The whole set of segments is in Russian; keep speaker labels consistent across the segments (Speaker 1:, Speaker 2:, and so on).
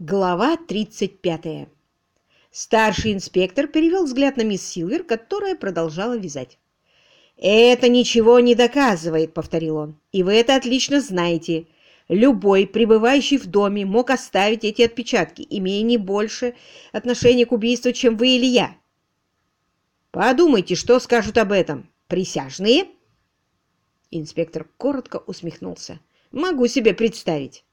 Speaker 1: Глава 35. Старший инспектор перевел взгляд на мисс Силвер, которая продолжала вязать. «Это ничего не доказывает», — повторил он. «И вы это отлично знаете. Любой, пребывающий в доме, мог оставить эти отпечатки, имея не больше отношения к убийству, чем вы или я. Подумайте, что скажут об этом. Присяжные?» Инспектор коротко усмехнулся. «Могу себе представить».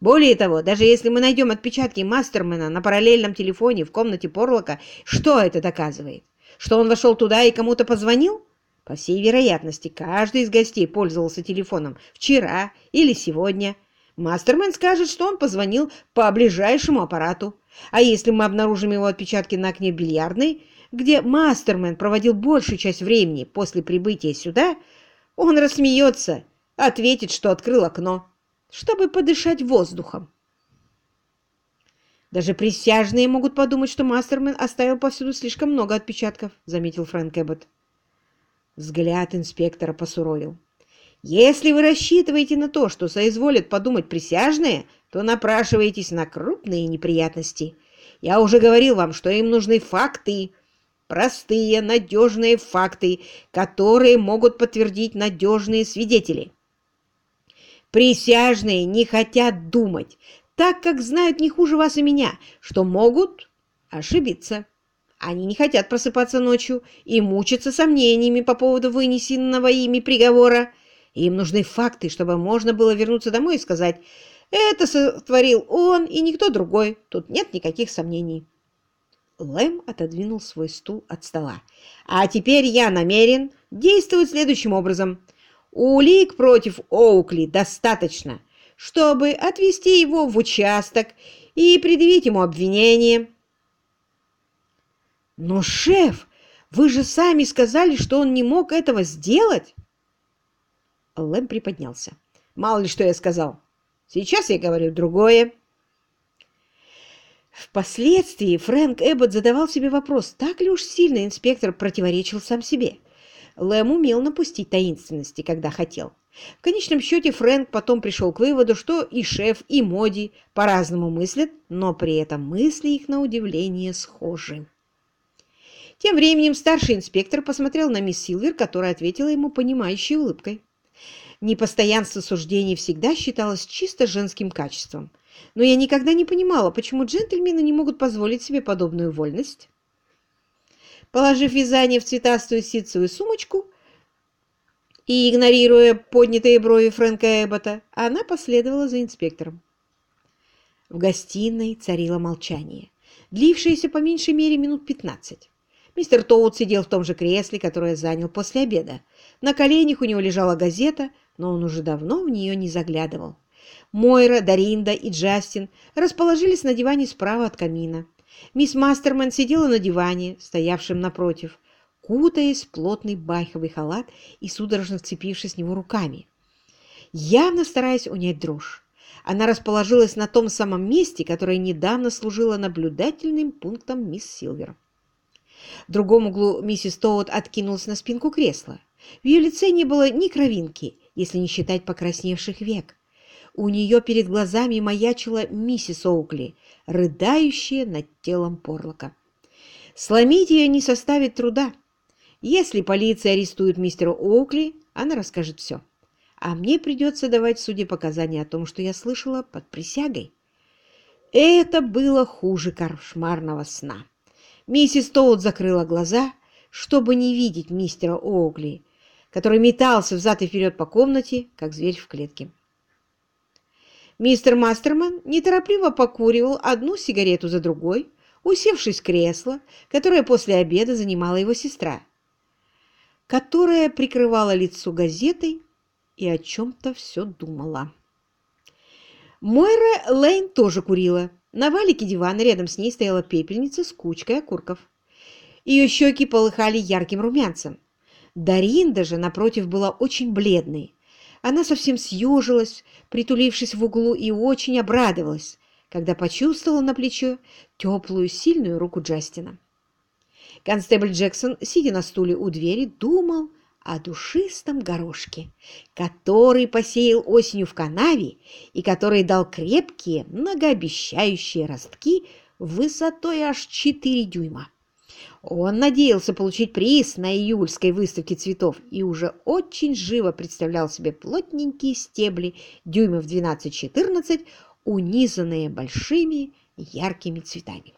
Speaker 1: Более того, даже если мы найдем отпечатки Мастермена на параллельном телефоне в комнате Порлока, что это доказывает? Что он вошел туда и кому-то позвонил? По всей вероятности, каждый из гостей пользовался телефоном вчера или сегодня. Мастермен скажет, что он позвонил по ближайшему аппарату. А если мы обнаружим его отпечатки на окне бильярдной, где Мастермен проводил большую часть времени после прибытия сюда, он рассмеется, ответит, что открыл окно чтобы подышать воздухом. Даже присяжные могут подумать, что Мастермен оставил повсюду слишком много отпечатков, заметил Фрэнк Эббот. Взгляд инспектора посуровил. Если вы рассчитываете на то, что соизволят подумать присяжные, то напрашиваетесь на крупные неприятности. Я уже говорил вам, что им нужны факты, простые, надежные факты, которые могут подтвердить надежные свидетели. Присяжные не хотят думать, так как знают не хуже вас и меня, что могут ошибиться. Они не хотят просыпаться ночью и мучиться сомнениями по поводу вынесенного ими приговора. Им нужны факты, чтобы можно было вернуться домой и сказать «Это сотворил он и никто другой, тут нет никаких сомнений». Лэм отодвинул свой стул от стола. «А теперь я намерен действовать следующим образом. Улик против Оукли достаточно, чтобы отвезти его в участок и предъявить ему обвинение. Но, шеф, вы же сами сказали, что он не мог этого сделать. Лэм приподнялся. Мало ли что я сказал. Сейчас я говорю другое. Впоследствии Фрэнк Эббот задавал себе вопрос, так ли уж сильно инспектор противоречил сам себе. Лэм умел напустить таинственности, когда хотел. В конечном счете Фрэнк потом пришел к выводу, что и шеф, и Моди по-разному мыслят, но при этом мысли их на удивление схожи. Тем временем старший инспектор посмотрел на мисс Силвер, которая ответила ему понимающей улыбкой. Непостоянство суждений всегда считалось чисто женским качеством, но я никогда не понимала, почему джентльмены не могут позволить себе подобную вольность. Положив вязание в цветастую ситцевую сумочку и игнорируя поднятые брови Фрэнка Эббота, она последовала за инспектором. В гостиной царило молчание, длившееся по меньшей мере минут пятнадцать. Мистер Тоут сидел в том же кресле, которое занял после обеда. На коленях у него лежала газета, но он уже давно в нее не заглядывал. Мойра, Даринда и Джастин расположились на диване справа от камина. Мисс Мастерман сидела на диване, стоявшем напротив, кутаясь в плотный байховый халат и судорожно вцепившись в него руками, явно стараясь унять дрожь. Она расположилась на том самом месте, которое недавно служило наблюдательным пунктом мисс Силвер. В другом углу миссис Тоут откинулась на спинку кресла. В ее лице не было ни кровинки, если не считать покрасневших век. У нее перед глазами маячила миссис Оукли, рыдающая над телом Порлока. Сломить ее не составит труда. Если полиция арестует мистера Оукли, она расскажет все. А мне придется давать суде показания о том, что я слышала под присягой. Это было хуже кошмарного сна. Миссис Тоут закрыла глаза, чтобы не видеть мистера Оукли, который метался взад и вперед по комнате, как зверь в клетке. Мистер Мастерман неторопливо покуривал одну сигарету за другой, усевшись в кресло, которое после обеда занимала его сестра, которая прикрывала лицо газетой и о чем-то все думала. Мойра Лейн тоже курила. На валике дивана рядом с ней стояла пепельница с кучкой окурков. Ее щеки полыхали ярким румянцем. Даринда же, напротив, была очень бледной, она совсем съежилась, притулившись в углу, и очень обрадовалась, когда почувствовала на плечо теплую, сильную руку Джастина. Констебль Джексон, сидя на стуле у двери, думал о душистом горошке, который посеял осенью в канаве и который дал крепкие, многообещающие ростки высотой аж 4 дюйма. Он надеялся получить приз на июльской выставке цветов и уже очень живо представлял себе плотненькие стебли дюймов 12-14, унизанные большими яркими цветами.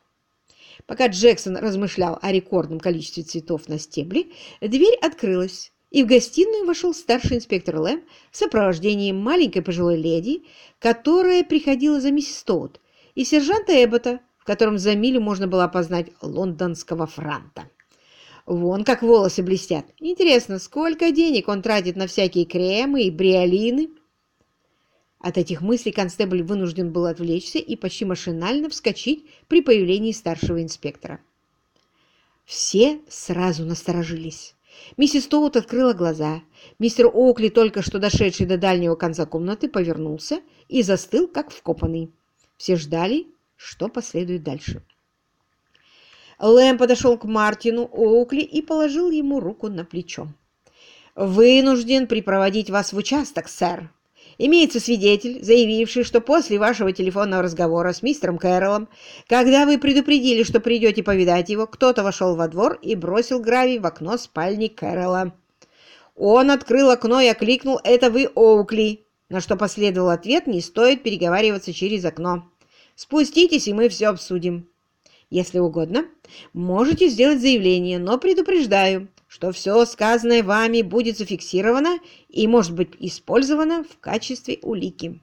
Speaker 1: Пока Джексон размышлял о рекордном количестве цветов на стебле, дверь открылась, и в гостиную вошел старший инспектор Лэм в сопровождении маленькой пожилой леди, которая приходила за миссис Тоут, и сержанта Эббота, в котором за милю можно было опознать лондонского франта. Вон как волосы блестят. Интересно, сколько денег он тратит на всякие кремы и бриолины? От этих мыслей констебль вынужден был отвлечься и почти машинально вскочить при появлении старшего инспектора. Все сразу насторожились. Миссис Тоут открыла глаза. Мистер Оукли, только что дошедший до дальнего конца комнаты, повернулся и застыл, как вкопанный. Все ждали, что последует дальше. Лэм подошел к Мартину Оукли и положил ему руку на плечо. «Вынужден припроводить вас в участок, сэр», Имеется свидетель, заявивший, что после вашего телефонного разговора с мистером Кэрролом, когда вы предупредили, что придете повидать его, кто-то вошел во двор и бросил гравий в окно спальни Кэрролла. Он открыл окно и окликнул «Это вы, Оукли!» На что последовал ответ «Не стоит переговариваться через окно. Спуститесь, и мы все обсудим». Если угодно, можете сделать заявление, но предупреждаю, что все сказанное вами будет зафиксировано и может быть использовано в качестве улики.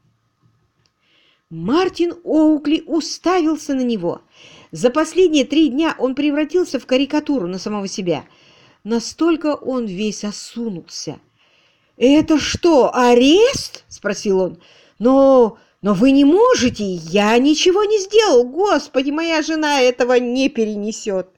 Speaker 1: Мартин Оукли уставился на него. За последние три дня он превратился в карикатуру на самого себя. Настолько он весь осунулся. «Это что, арест?» — спросил он. «Но, но вы не можете, я ничего не сделал. Господи, моя жена этого не перенесет».